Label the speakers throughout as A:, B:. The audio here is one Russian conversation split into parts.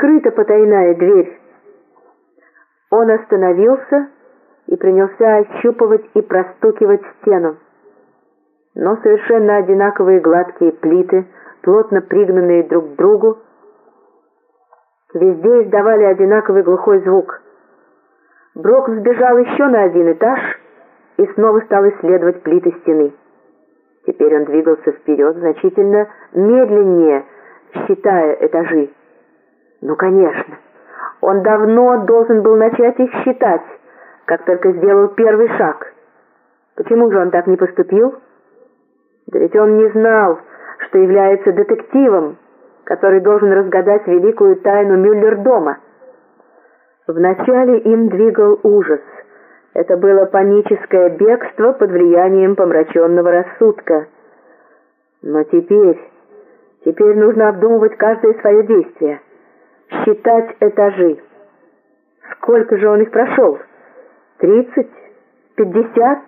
A: открыта потайная дверь. Он остановился и принялся ощупывать и простукивать стену. Но совершенно одинаковые гладкие плиты, плотно пригнанные друг к другу, везде издавали одинаковый глухой звук. Брок сбежал еще на один этаж и снова стал исследовать плиты стены. Теперь он двигался вперед значительно медленнее, считая этажи. Ну, конечно, он давно должен был начать их считать, как только сделал первый шаг. Почему же он так не поступил? Да ведь он не знал, что является детективом, который должен разгадать великую тайну Мюллер-дома. Вначале им двигал ужас. Это было паническое бегство под влиянием помраченного рассудка. Но теперь, теперь нужно обдумывать каждое свое действие, считать этажи. Сколько же он их прошел? Тридцать? Пятьдесят?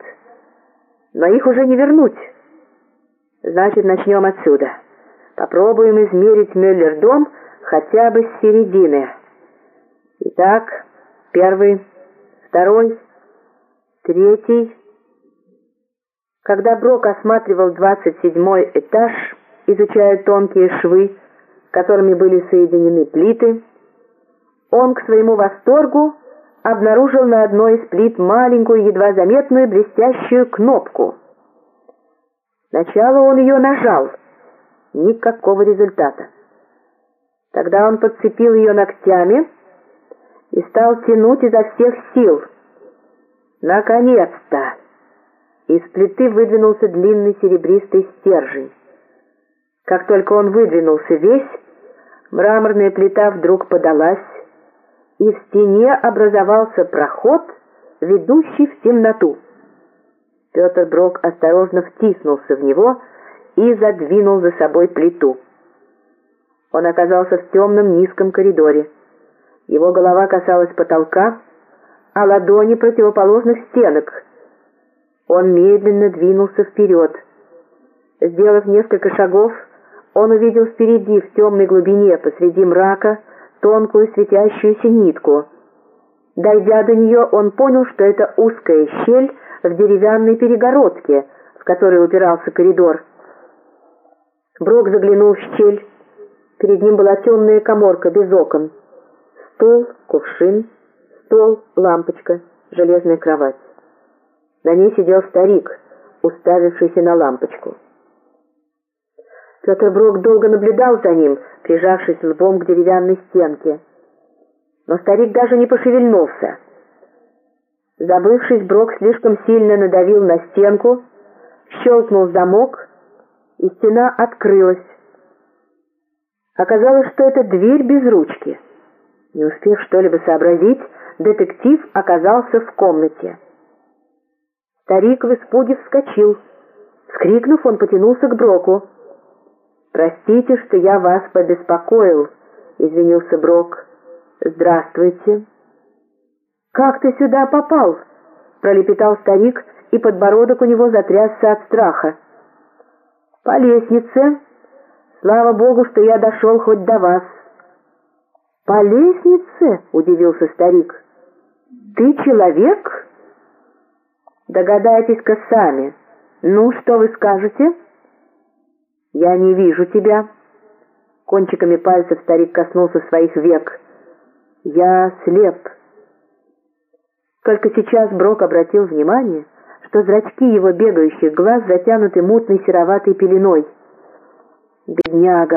A: Но их уже не вернуть. Значит, начнем отсюда. Попробуем измерить Мюллер-дом хотя бы с середины. Итак, первый, второй, третий. Когда Брок осматривал двадцать седьмой этаж, изучая тонкие швы, которыми были соединены плиты, он к своему восторгу обнаружил на одной из плит маленькую, едва заметную блестящую кнопку. Сначала он ее нажал. Никакого результата. Тогда он подцепил ее ногтями и стал тянуть изо всех сил. Наконец-то! Из плиты выдвинулся длинный серебристый стержень. Как только он выдвинулся весь, мраморная плита вдруг подалась, и в стене образовался проход, ведущий в темноту. Петр Брок осторожно втиснулся в него и задвинул за собой плиту. Он оказался в темном низком коридоре. Его голова касалась потолка, а ладони противоположных стенок. Он медленно двинулся вперед. Сделав несколько шагов, он увидел впереди, в темной глубине, посреди мрака, тонкую светящуюся нитку. Дойдя до нее, он понял, что это узкая щель в деревянной перегородке, в которой упирался коридор. Брок заглянул в щель. Перед ним была темная коморка без окон. Стол, кувшин, стол, лампочка, железная кровать. На ней сидел старик, уставившийся на лампочку. Петр Брок долго наблюдал за ним, прижавшись лбом к деревянной стенке. Но старик даже не пошевельнулся. Забывшись, Брок слишком сильно надавил на стенку, щелкнул замок, и стена открылась. Оказалось, что это дверь без ручки. Не успев что-либо сообразить, детектив оказался в комнате. Старик в испуге вскочил. Вскрикнув, он потянулся к Броку. «Простите, что я вас побеспокоил», — извинился Брок. «Здравствуйте». «Как ты сюда попал?» — пролепетал старик, и подбородок у него затрясся от страха. «По лестнице. Слава богу, что я дошел хоть до вас». «По лестнице?» — удивился старик. «Ты человек?» «Догадайтесь-ка сами. Ну, что вы скажете?» «Я не вижу тебя». Кончиками пальцев старик коснулся своих век. «Я слеп». Только сейчас Брок обратил внимание, что зрачки его бегающих глаз затянуты мутной сероватой пеленой. «Бедняга!»